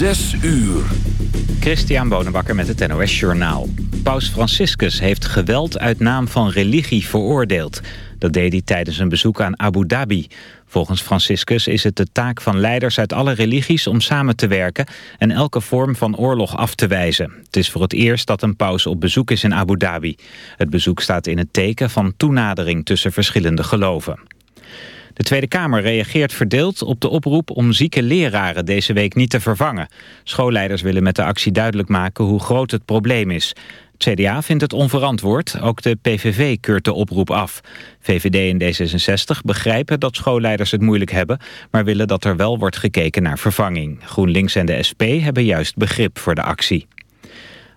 Zes uur. Christian Bonenbakker met het NOS Journaal. Paus Franciscus heeft geweld uit naam van religie veroordeeld. Dat deed hij tijdens een bezoek aan Abu Dhabi. Volgens Franciscus is het de taak van leiders uit alle religies om samen te werken en elke vorm van oorlog af te wijzen. Het is voor het eerst dat een paus op bezoek is in Abu Dhabi. Het bezoek staat in het teken van toenadering tussen verschillende geloven. De Tweede Kamer reageert verdeeld op de oproep om zieke leraren deze week niet te vervangen. Schoolleiders willen met de actie duidelijk maken hoe groot het probleem is. CDA vindt het onverantwoord, ook de PVV keurt de oproep af. VVD en D66 begrijpen dat schoolleiders het moeilijk hebben... maar willen dat er wel wordt gekeken naar vervanging. GroenLinks en de SP hebben juist begrip voor de actie.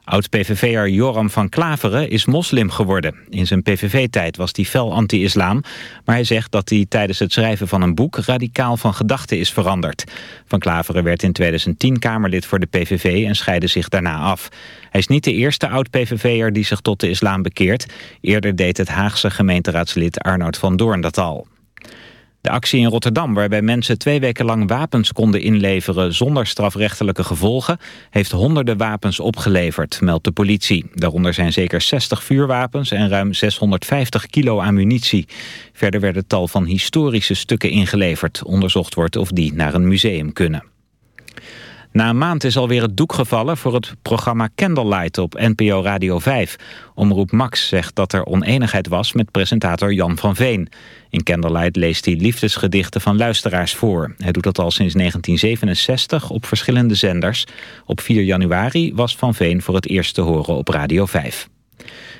Oud-PVV'er Joram van Klaveren is moslim geworden. In zijn PVV-tijd was hij fel anti-islam... maar hij zegt dat hij tijdens het schrijven van een boek... radicaal van gedachten is veranderd. Van Klaveren werd in 2010 Kamerlid voor de PVV... en scheidde zich daarna af. Hij is niet de eerste oud-PVV'er die zich tot de islam bekeert. Eerder deed het Haagse gemeenteraadslid Arnoud van Doorn dat al. De actie in Rotterdam, waarbij mensen twee weken lang wapens konden inleveren zonder strafrechtelijke gevolgen, heeft honderden wapens opgeleverd, meldt de politie. Daaronder zijn zeker 60 vuurwapens en ruim 650 kilo ammunitie. Verder werden tal van historische stukken ingeleverd. Onderzocht wordt of die naar een museum kunnen. Na een maand is alweer het doek gevallen voor het programma Candlelight op NPO Radio 5. Omroep Max zegt dat er oneenigheid was met presentator Jan van Veen. In Candlelight leest hij liefdesgedichten van luisteraars voor. Hij doet dat al sinds 1967 op verschillende zenders. Op 4 januari was Van Veen voor het eerst te horen op Radio 5.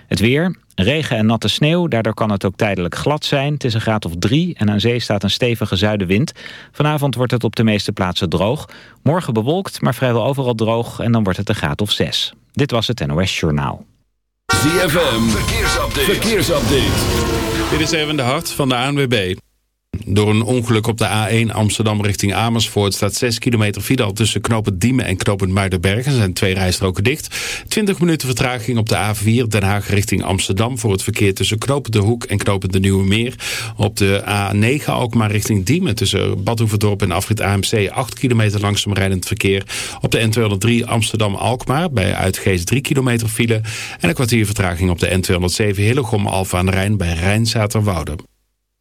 Het weer, regen en natte sneeuw, daardoor kan het ook tijdelijk glad zijn. Het is een graad of drie en aan zee staat een stevige zuidenwind. Vanavond wordt het op de meeste plaatsen droog. Morgen bewolkt, maar vrijwel overal droog en dan wordt het een graad of zes. Dit was het NOS Journaal. ZFM, verkeersupdate. verkeersupdate. Dit is even de hart van de ANWB. Door een ongeluk op de A1 Amsterdam richting Amersfoort staat 6 kilometer file tussen knooppunt Diemen en knooppunt Muidenberg. Er zijn twee rijstroken dicht. 20 minuten vertraging op de A4 Den Haag richting Amsterdam voor het verkeer tussen knooppunt De Hoek en knooppunt De Nieuwe Meer. Op de A9 ook maar richting Diemen tussen Badhoevedorp en Afrit AMC 8 kilometer langzaam rijdend verkeer. Op de N203 Amsterdam-Alkmaar bij Uitgeest 3 kilometer file en een kwartier vertraging op de N207 Hillegom Alfa aan de Rijn bij Rijnzaterwoude.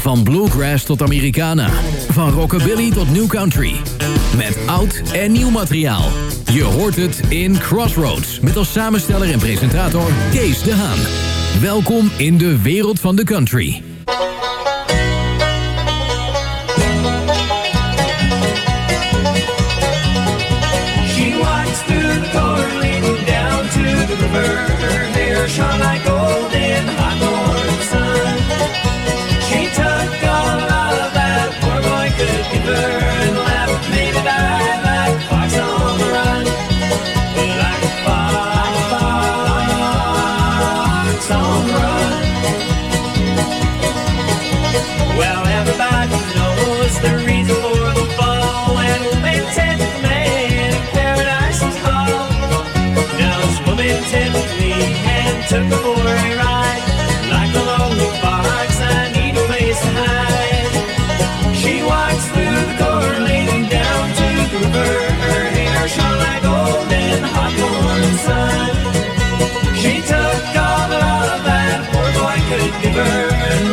Van bluegrass tot Americana. Van rockabilly tot new country. Met oud en nieuw materiaal. Je hoort het in Crossroads. Met als samensteller en presentator Kees de Haan. Welkom in de wereld van de country. She walks through the door down to the river. Her hair took a ride. Like I need a place to hide. She walks through the leading down to the river. Her hair gold in hot sun. She took all the love that poor boy could give her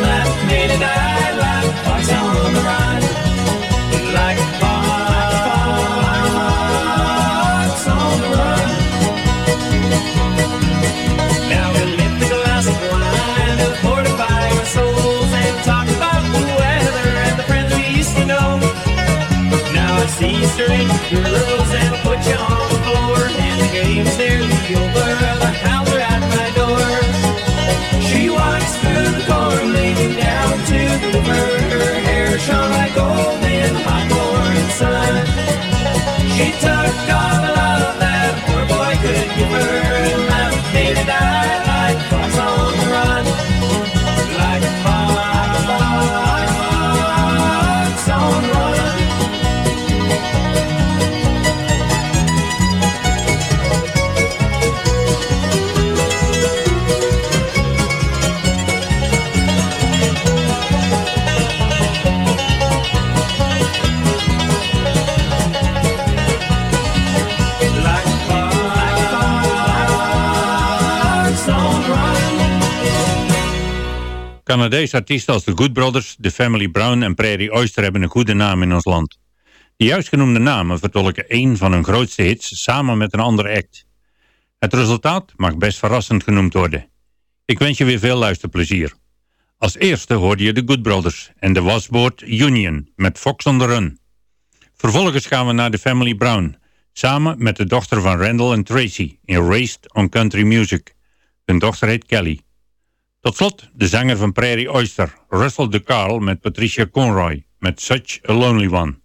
I'll put you on the floor and the game's nearly over. The at my door. She walks through the door leading down to the. Her hair like hot sun. She took all the love that poor boy could give her and left me to die Canadese artiesten als de Good Brothers, The Family Brown en Prairie Oyster hebben een goede naam in ons land. De juist genoemde namen vertolken één van hun grootste hits samen met een andere act. Het resultaat mag best verrassend genoemd worden. Ik wens je weer veel luisterplezier. Als eerste hoorde je de Good Brothers en de wasboard Union met Fox on the Run. Vervolgens gaan we naar The Family Brown, samen met de dochter van Randall en Tracy in Raised on Country Music. Hun dochter heet Kelly. Tot slot de zanger van Prairie Oyster, Russell de Carl met Patricia Conroy met Such a Lonely One.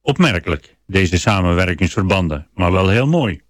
Opmerkelijk, deze samenwerkingsverbanden, maar wel heel mooi.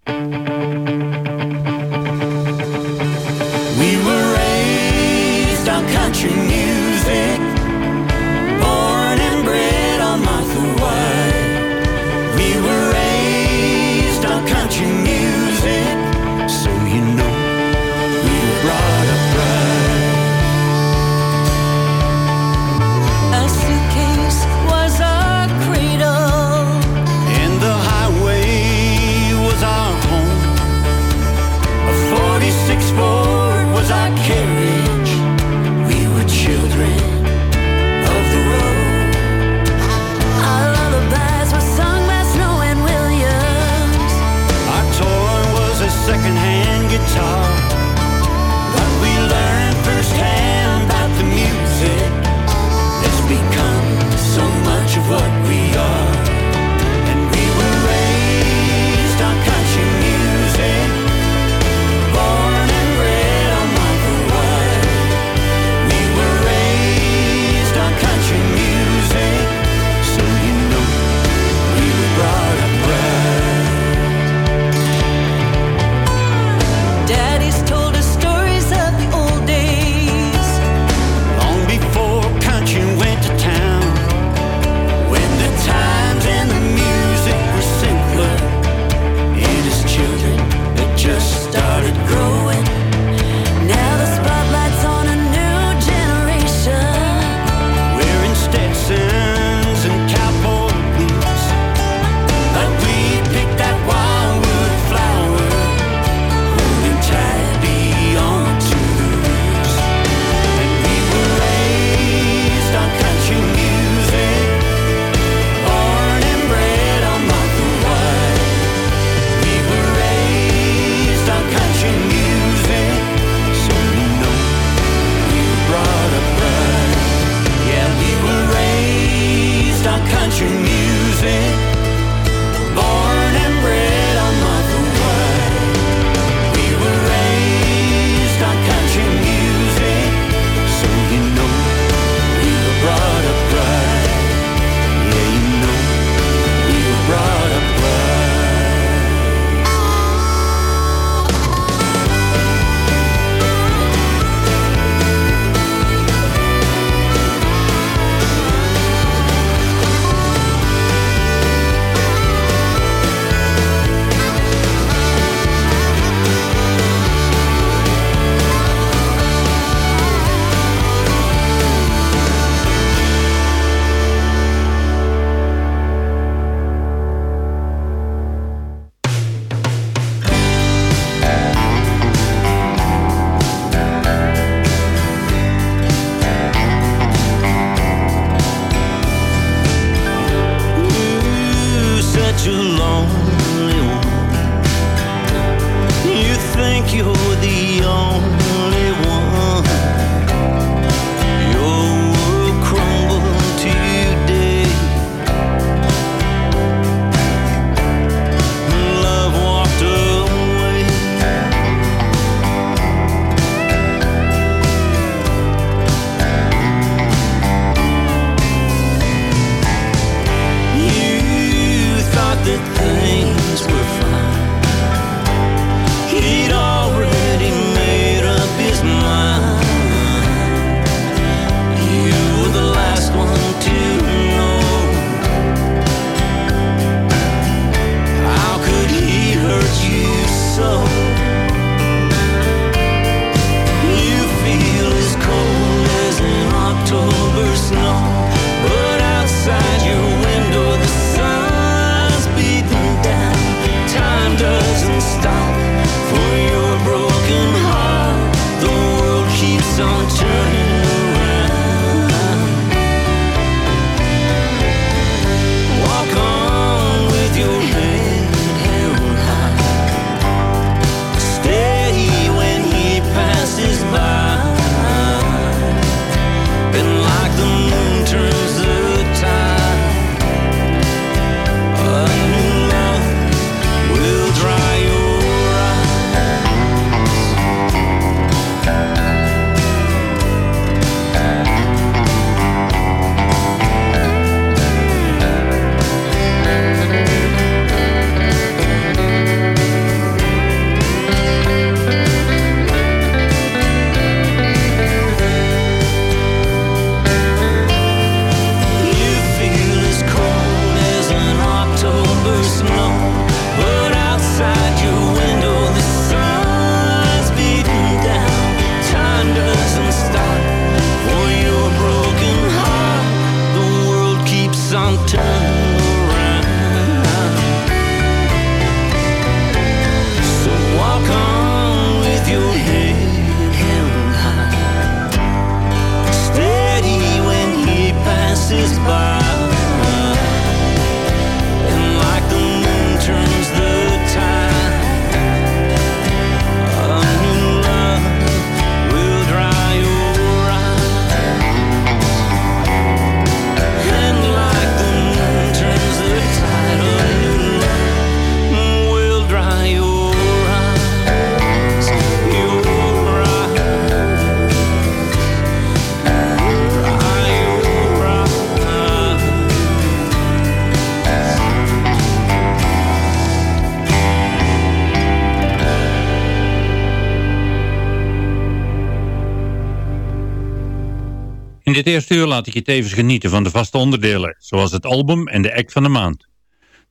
Dit eerste uur laat ik je tevens genieten van de vaste onderdelen, zoals het album en de act van de maand.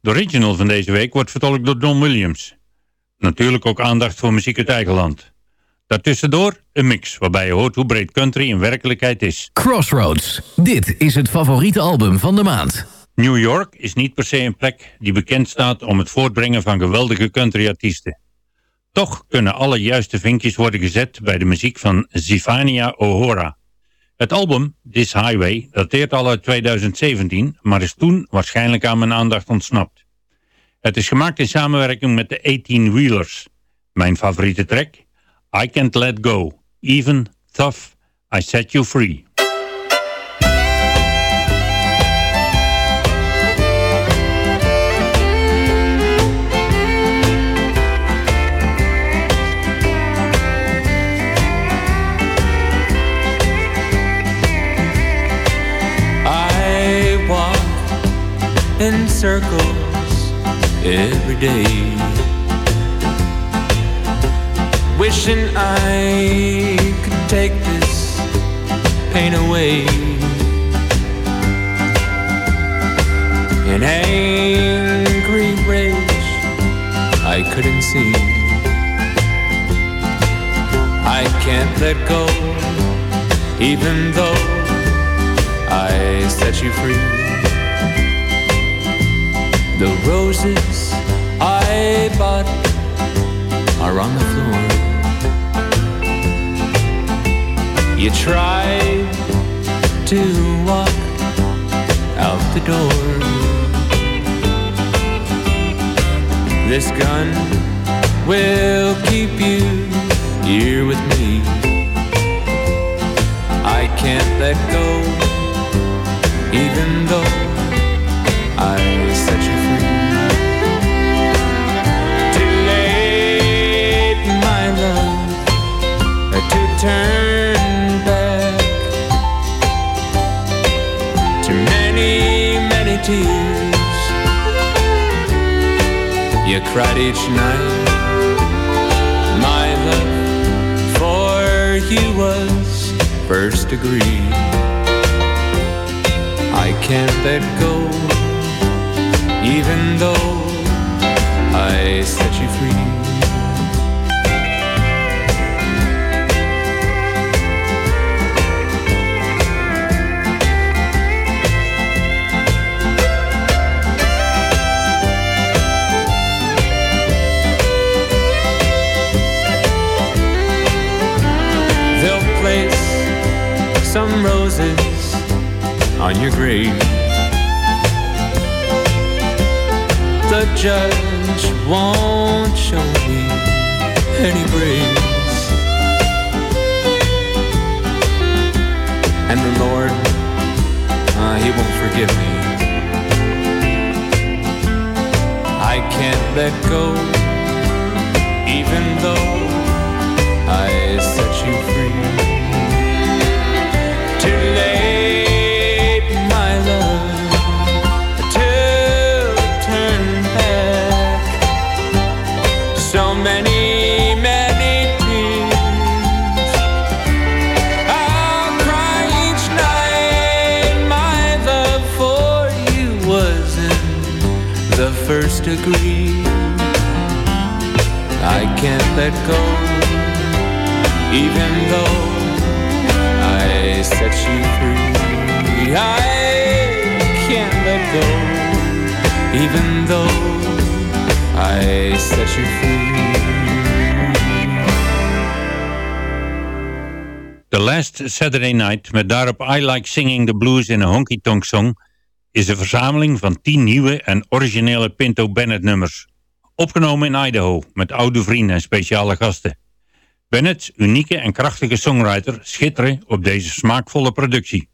De original van deze week wordt vertolkt door Don Williams. Natuurlijk ook aandacht voor muziek uit eigen land. Daartussendoor een mix, waarbij je hoort hoe breed country in werkelijkheid is. Crossroads. Dit is het favoriete album van de maand. New York is niet per se een plek die bekend staat om het voortbrengen van geweldige countryartiesten. Toch kunnen alle juiste vinkjes worden gezet bij de muziek van Zifania O'Hora. Het album, This Highway, dateert al uit 2017, maar is toen waarschijnlijk aan mijn aandacht ontsnapt. Het is gemaakt in samenwerking met de 18 Wheelers. Mijn favoriete track? I Can't Let Go, Even Tough, I Set You Free. Circles every day, wishing I could take this pain away. An angry rage I couldn't see. I can't let go, even though I set you free. The roses I bought are on the floor. You tried to walk out the door. This gun will keep you here with me. I can't let go even though I set you cried each night. My love for you was first degree. I can't let go, even though I set you free. on your grave. The judge won't show me any grace, and the Lord, uh, He won't forgive me. I can't let go, even though I set you free. I can't let go, even though I set you free. I can't let go, even though I set you free. The Last Saturday Night met daarop I Like Singing the Blues in a Honky Tonk Song is een verzameling van 10 nieuwe en originele Pinto Bennett nummers. Opgenomen in Idaho met oude vrienden en speciale gasten. Bennett's unieke en krachtige songwriter schittert op deze smaakvolle productie.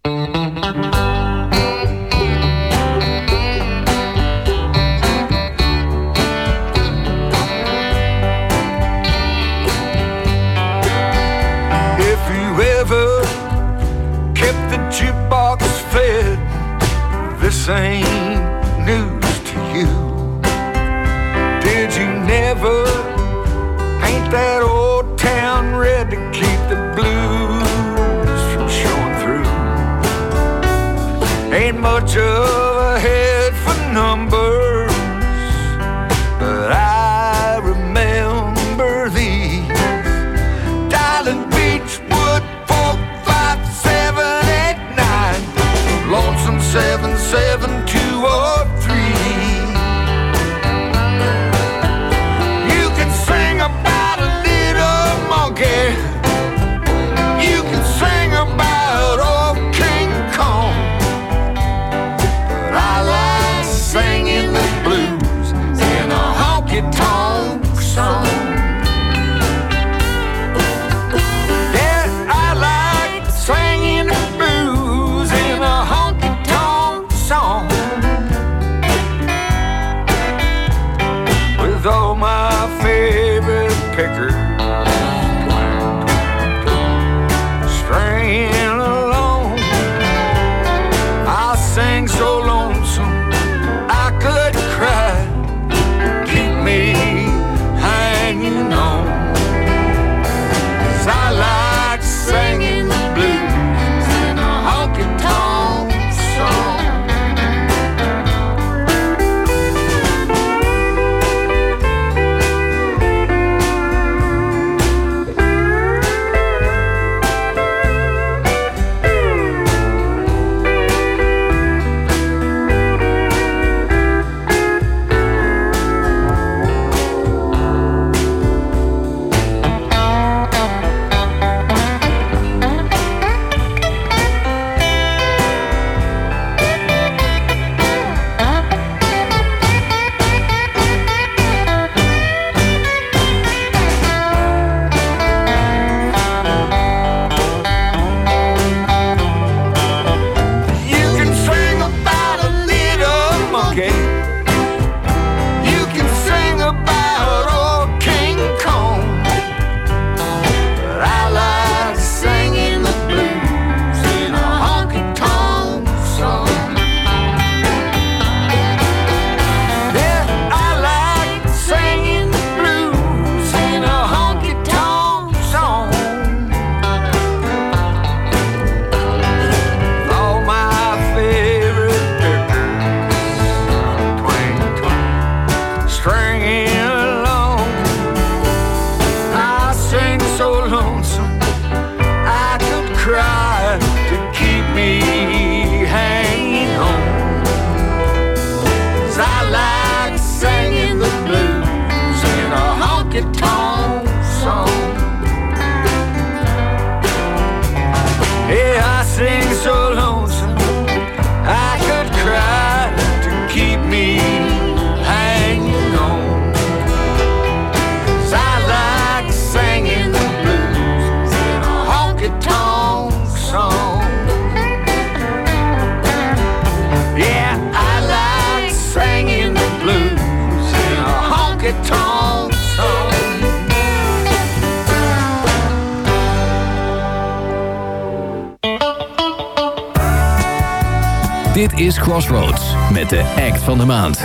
Crossroads met de act van de maand.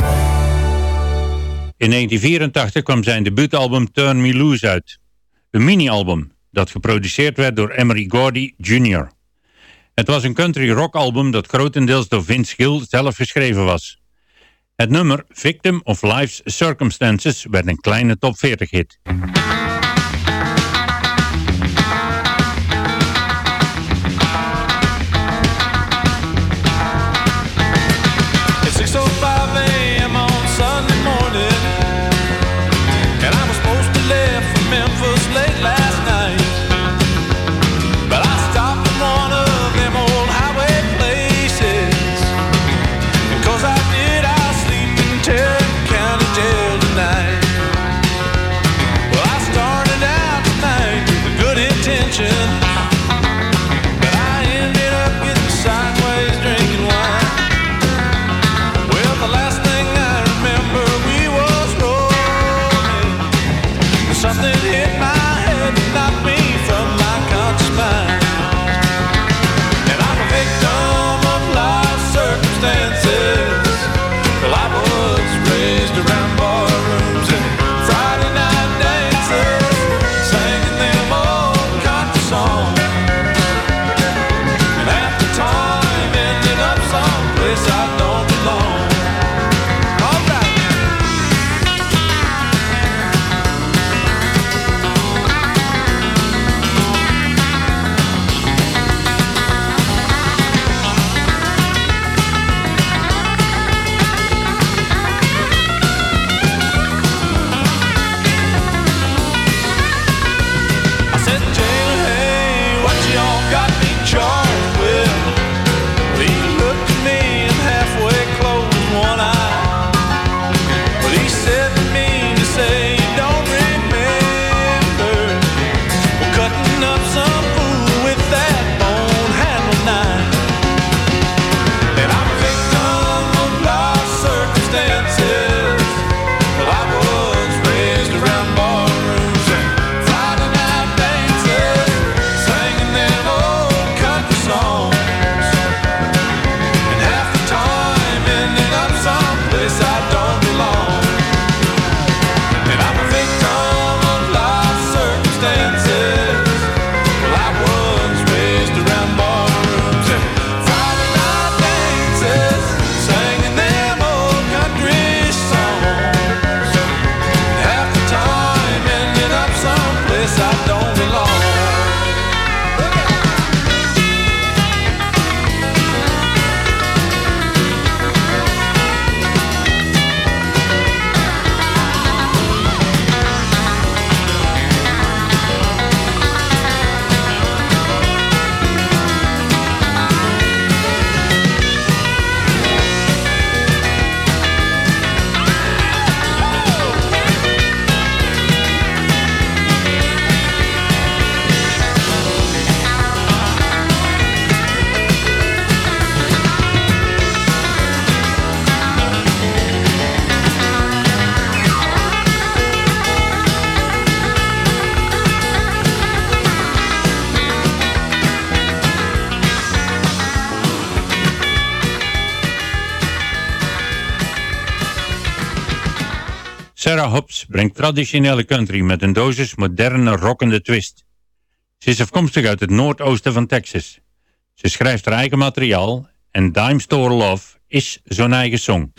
In 1984 kwam zijn debuutalbum Turn Me Loose uit. Een mini-album dat geproduceerd werd door Emery Gordy Jr. Het was een country rock album dat grotendeels door Vince Gill zelf geschreven was. Het nummer Victim of Life's Circumstances werd een kleine top 40 hit. Sarah Hobbs brengt traditionele country met een dosis moderne rockende twist. Ze is afkomstig uit het noordoosten van Texas. Ze schrijft rijke eigen materiaal en Dime Store Love is zo'n eigen song.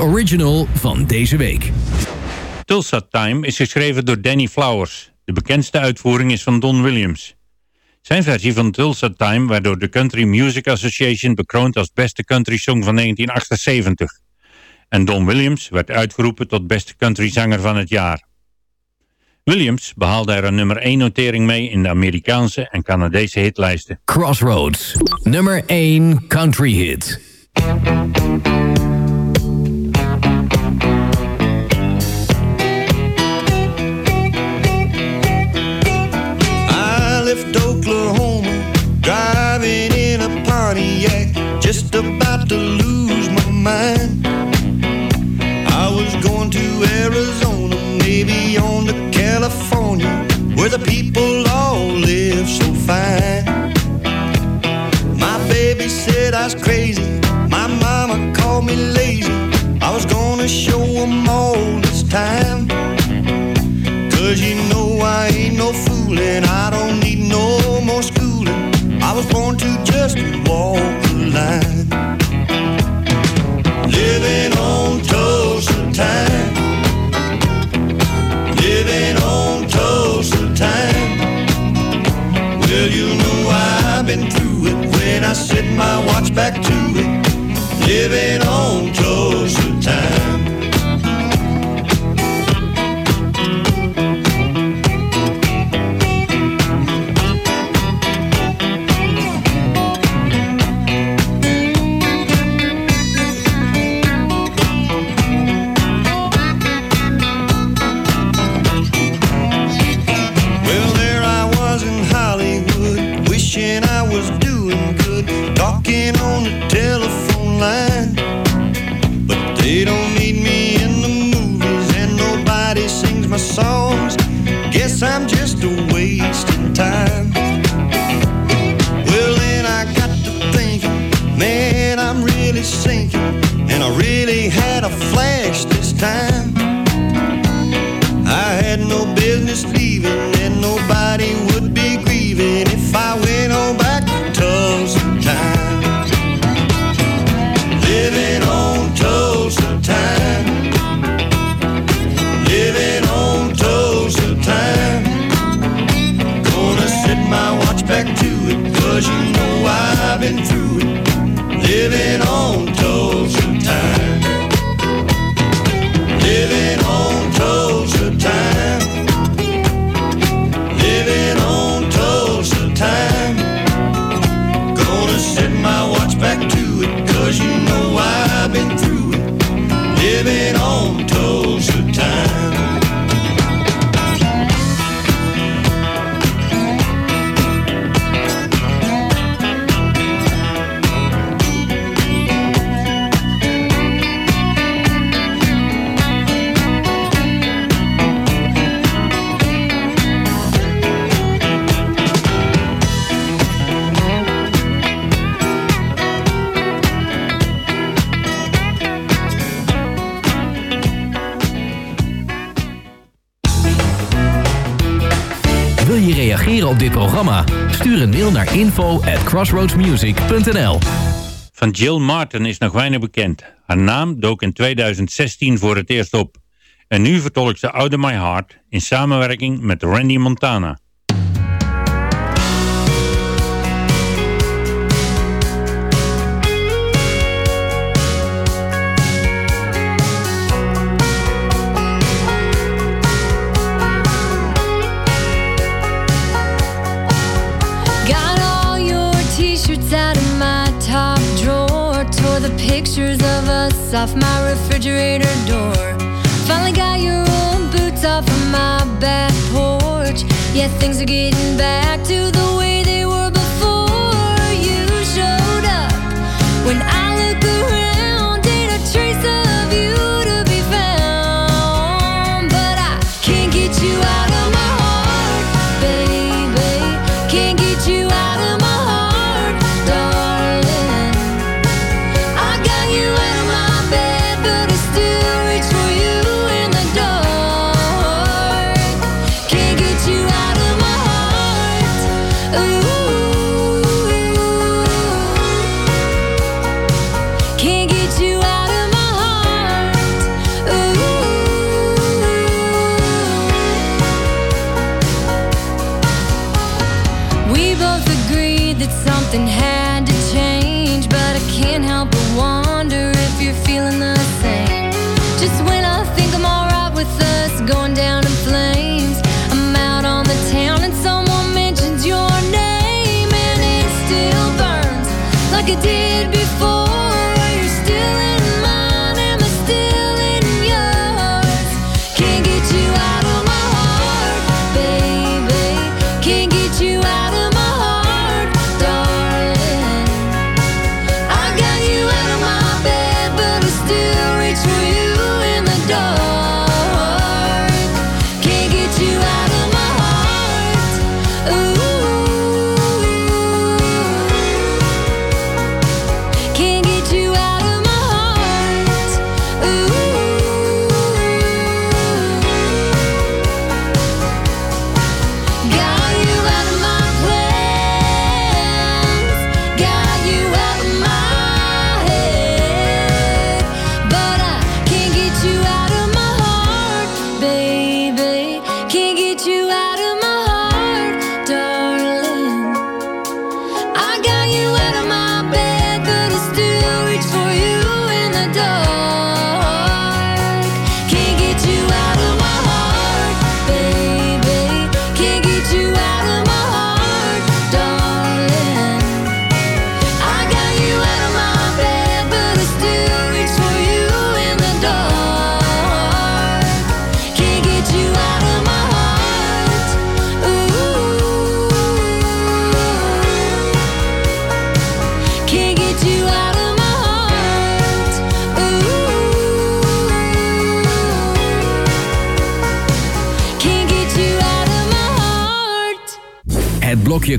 Original van deze week. Tulsa Time is geschreven door Danny Flowers. De bekendste uitvoering is van Don Williams. Zijn versie van Tulsa Time werd door de Country Music Association bekroond als beste country song van 1978. En Don Williams werd uitgeroepen tot beste countryzanger van het jaar. Williams behaalde er een nummer 1 notering mee in de Amerikaanse en Canadese hitlijsten. Crossroads, nummer 1 country hit. Where the people all live so fine. My baby said I was crazy, my mama called me lazy. I was gonna show 'em all this time. Cause you know I ain't no fooling, I don't need no more schooling. I was born to just walk the line. Living on Tulsa time. I set my watch back to it. Living on Tulsa time. Reageren op dit programma? Stuur een mail naar info at crossroadsmusic.nl Van Jill Martin is nog weinig bekend. Haar naam dook in 2016 voor het eerst op. En nu vertolkt ze Out of My Heart in samenwerking met Randy Montana. Us off my refrigerator door. Finally got your old boots off of my back porch. Yeah, things are getting back to the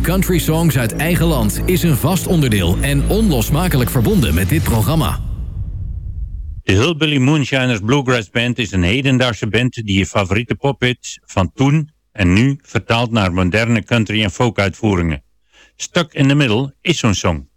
country songs uit eigen land is een vast onderdeel en onlosmakelijk verbonden met dit programma. De Hillbilly Moonshiners Bluegrass Band is een hedendaagse band die je favoriete pophits van toen en nu vertaalt naar moderne country en folk uitvoeringen. Stuck in the Middle is zo'n song.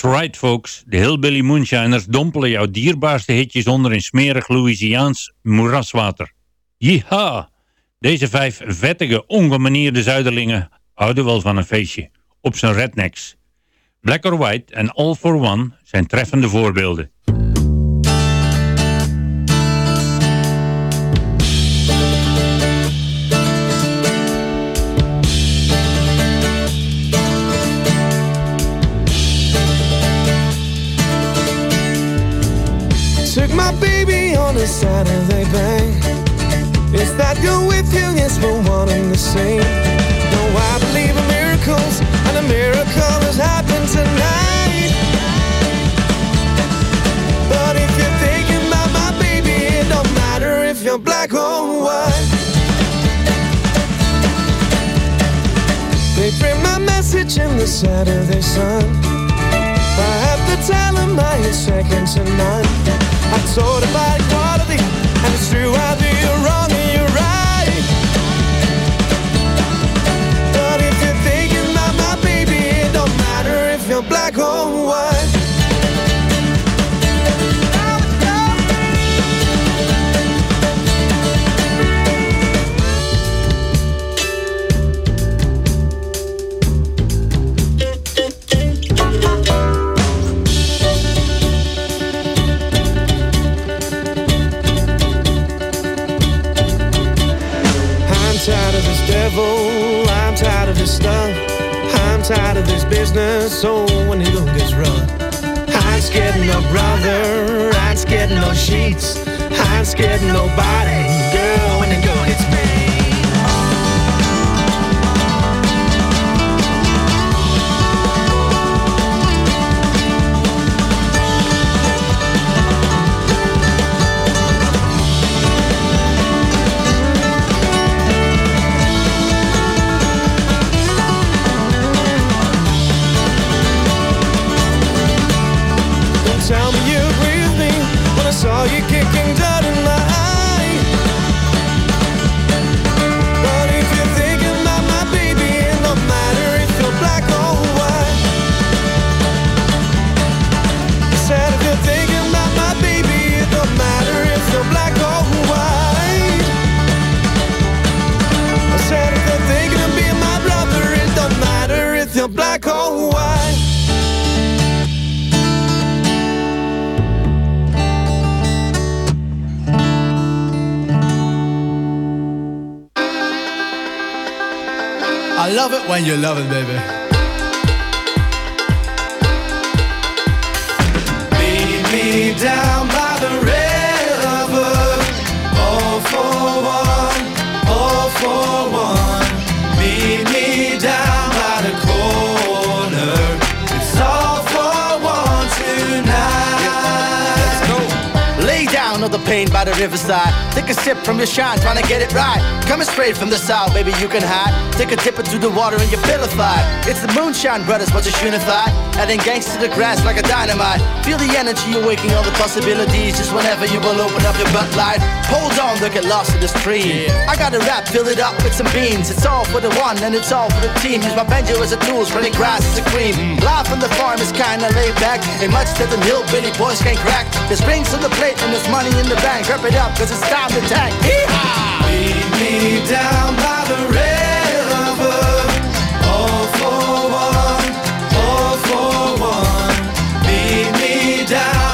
That's right, folks. De Hillbilly Moonshiners dompelen jouw dierbaarste hitjes onder in smerig Louisiaans moeraswater. Yeeha! Deze vijf vettige, ongemanierde zuiderlingen houden wel van een feestje. Op zijn rednecks. Black or White en All for One zijn treffende voorbeelden. Same. No, I believe in miracles, and a miracle has happened tonight. But if you're thinking about my baby, it don't matter if you're black or white. They print my message in the Saturday Sun. I have to tell them I ain't second to none. I told about equality, and it's true either you're wrong black or white. I'm tired of this devil, I'm tired of this stuff. Tired of this business, so when it gets rough. I ain't scared of no brother, I ain't scared of no sheets. I ain't scared of nobody, girl you love it, baby. Pain by the riverside. Take a sip from your shine, trying to get it right. Coming straight from the south, baby, you can hide. Take a dip into the water and you're vilified. It's the Moonshine Brothers, but it's unified. Adding gangs to the grass like a dynamite. Feel the energy awaking all the possibilities. Just whenever you will open up your butt light. Hold on, don't get lost in the stream. I got a rap, fill it up with some beans. It's all for the one and it's all for the team. Use my banjo as a tool, spreading grass as a cream. Mm. Life on the farm is kinda laid back. Ain't much that the hillbilly boys can't crack. There's rings on the plate and there's money in the bank. Wrap it up, cause it's time to tank. Yeehaw! Meet me down by the river. All for one, all for one. Meet me down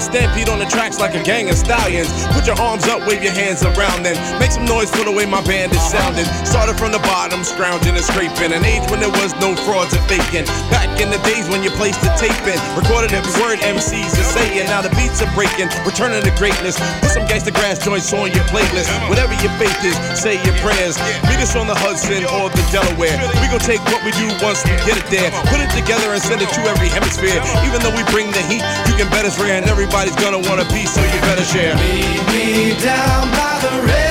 stampede on the tracks like a gang of stallions. Put your arms up, wave your hands around, then make some noise for the way my band is sounding. Started from the bottom, scrounging and scraping. An age when there was no frauds or faking. Back in the days when you placed the tape in, recorded every word MCs are saying. Now the beats are breaking, returning to greatness. Put some gangsta grass joints on your playlist. Whatever your faith is, say your prayers. Meet us on the Hudson or the Delaware. We gon' take what we do once we get it there. Put it together and send it to every hemisphere. Even though we bring the heat, you can bet it's rare, and everybody's gonna wanna piece, so you better share. Meet me down by the river.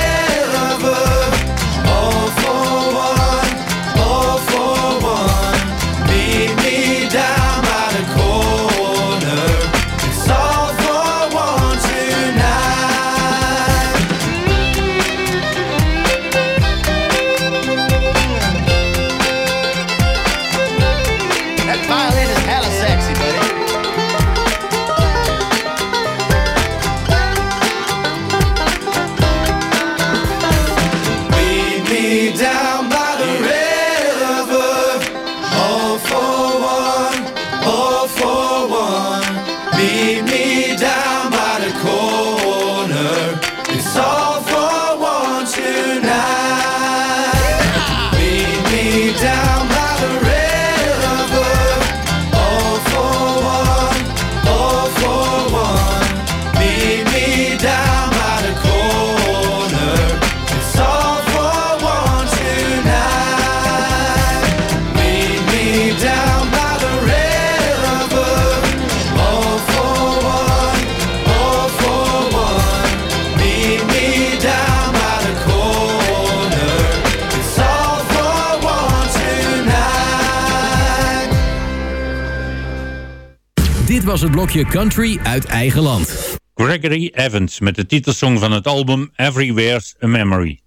Het blokje Country uit eigen land. Gregory Evans met de titelsong van het album Everywhere's a Memory.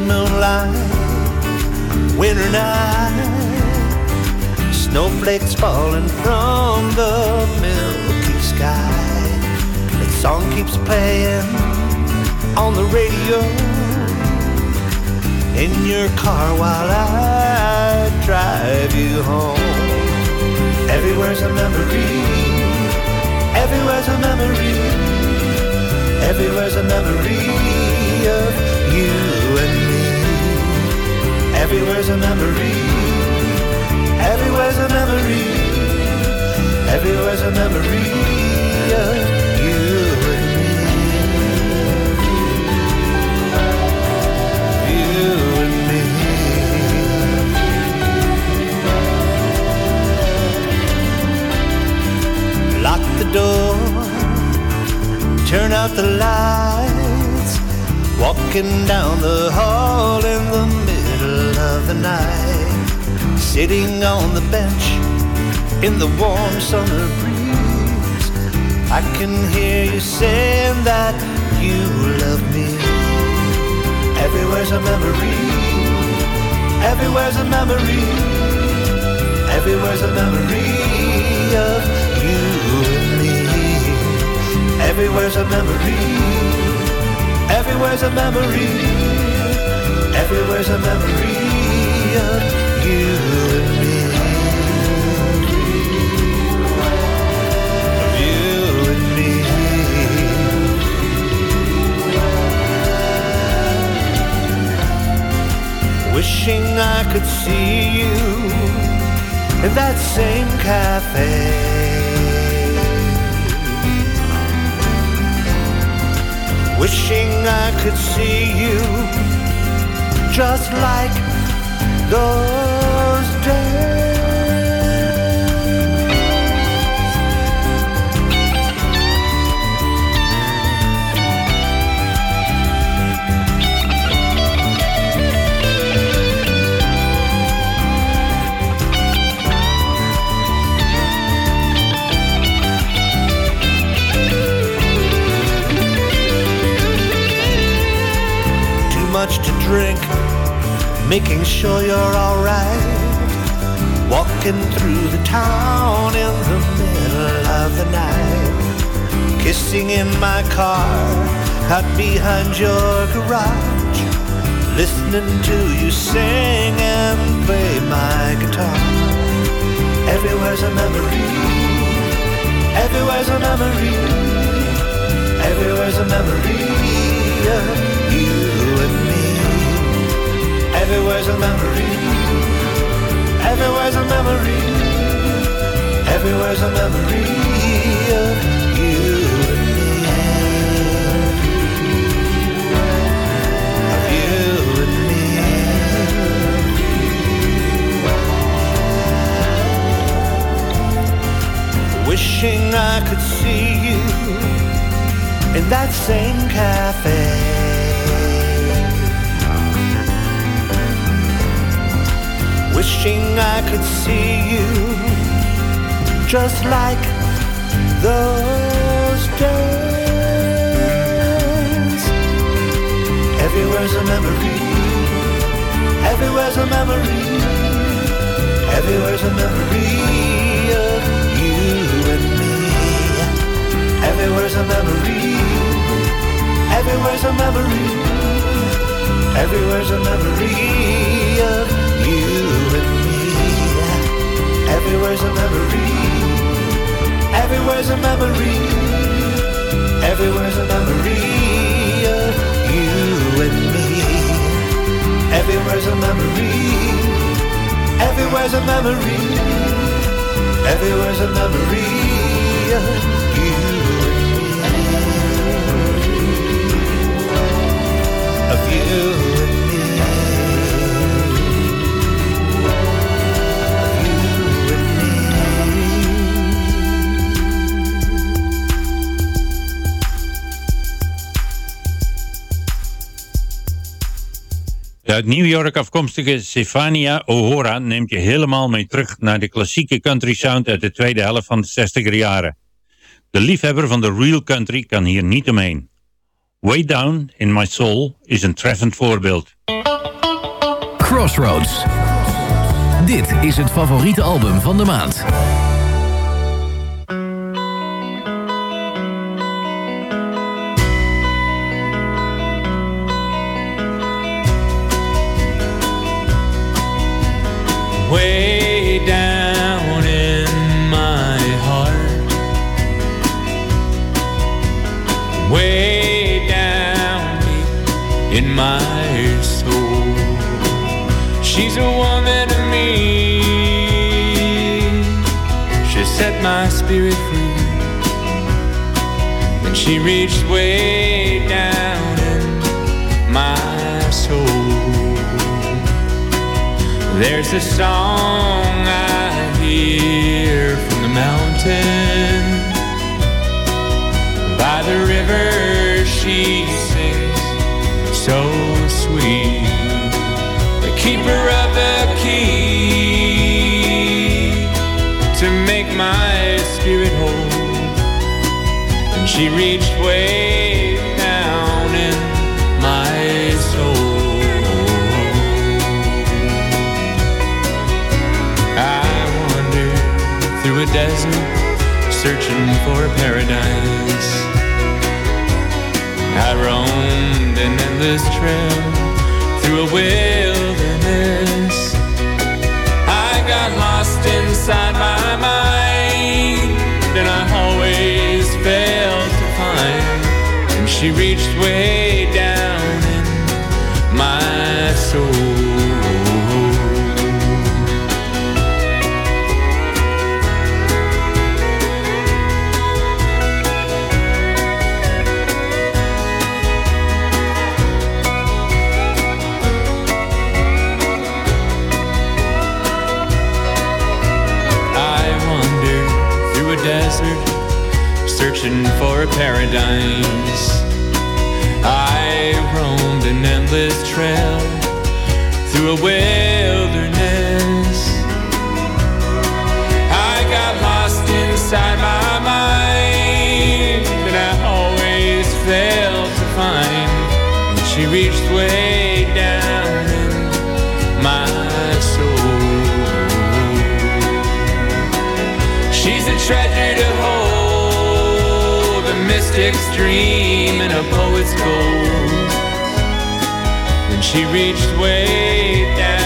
Moonlight, winter night, snowflakes falling from the milky sky. That song keeps playing on the radio in your car while I drive you home. Everywhere's a memory, everywhere's a memory, everywhere's a memory of Everywhere's a memory, everywhere's a memory, everywhere's a memory you and me. You and me. Lock the door, turn out the lights, walking down the hall in the the night, sitting on the bench in the warm summer breeze. I can hear you saying that you love me. Everywhere's a memory, everywhere's a memory, everywhere's a memory of you and me. Everywhere's a memory, everywhere's a memory, everywhere's a memory of you and me. You and me. Wishing I could see you in that same cafe. Wishing I could see you just like those days. Too much to drink, making sure you're alright. Walking through the town in the middle of the night. Kissing in my car, out behind your garage. Listening to you sing and play my guitar. Everywhere's a memory. Everywhere's a memory. Everywhere's a memory Everywhere's a memory. Everywhere's a memory. Everywhere's a memory of you and me. Of you and me. Wishing I could see you in that same cafe Wishing I could see you just like those days. Everywhere's a memory. Everywhere's a memory. Everywhere's a memory of you and me. Everywhere's a memory. Everywhere's a memory. Everywhere's a memory of you and me. Everywhere's a memory. Everywhere's a memory. Everywhere's a memory you and me. Everywhere's a memory. Everywhere's a memory. Everywhere's a memory you and me. Of you De uit New York afkomstige Stefania O'Hora neemt je helemaal mee terug naar de klassieke country sound uit de tweede helft van de 60er jaren. De liefhebber van de real country kan hier niet omheen. Way Down in My Soul is een treffend voorbeeld. Crossroads. Dit is het favoriete album van de maand. In my soul. She's a woman to me. She set my spirit free, and she reached way down in my soul. There's a song I hear from the mountain. By the river she she reached way down in my soul. I wandered through a desert searching for a paradise. I roamed an endless trail through a wilderness. Paradise. I roamed an endless trail through a wilderness. Gold. When she reached way down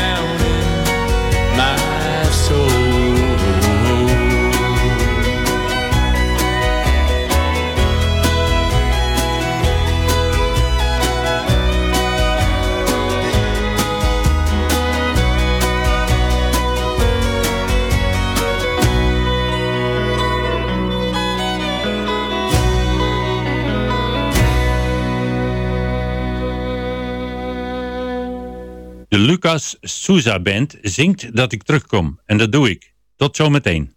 Lucas Souza Band zingt dat ik terugkom. En dat doe ik. Tot zometeen.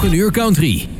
nog country.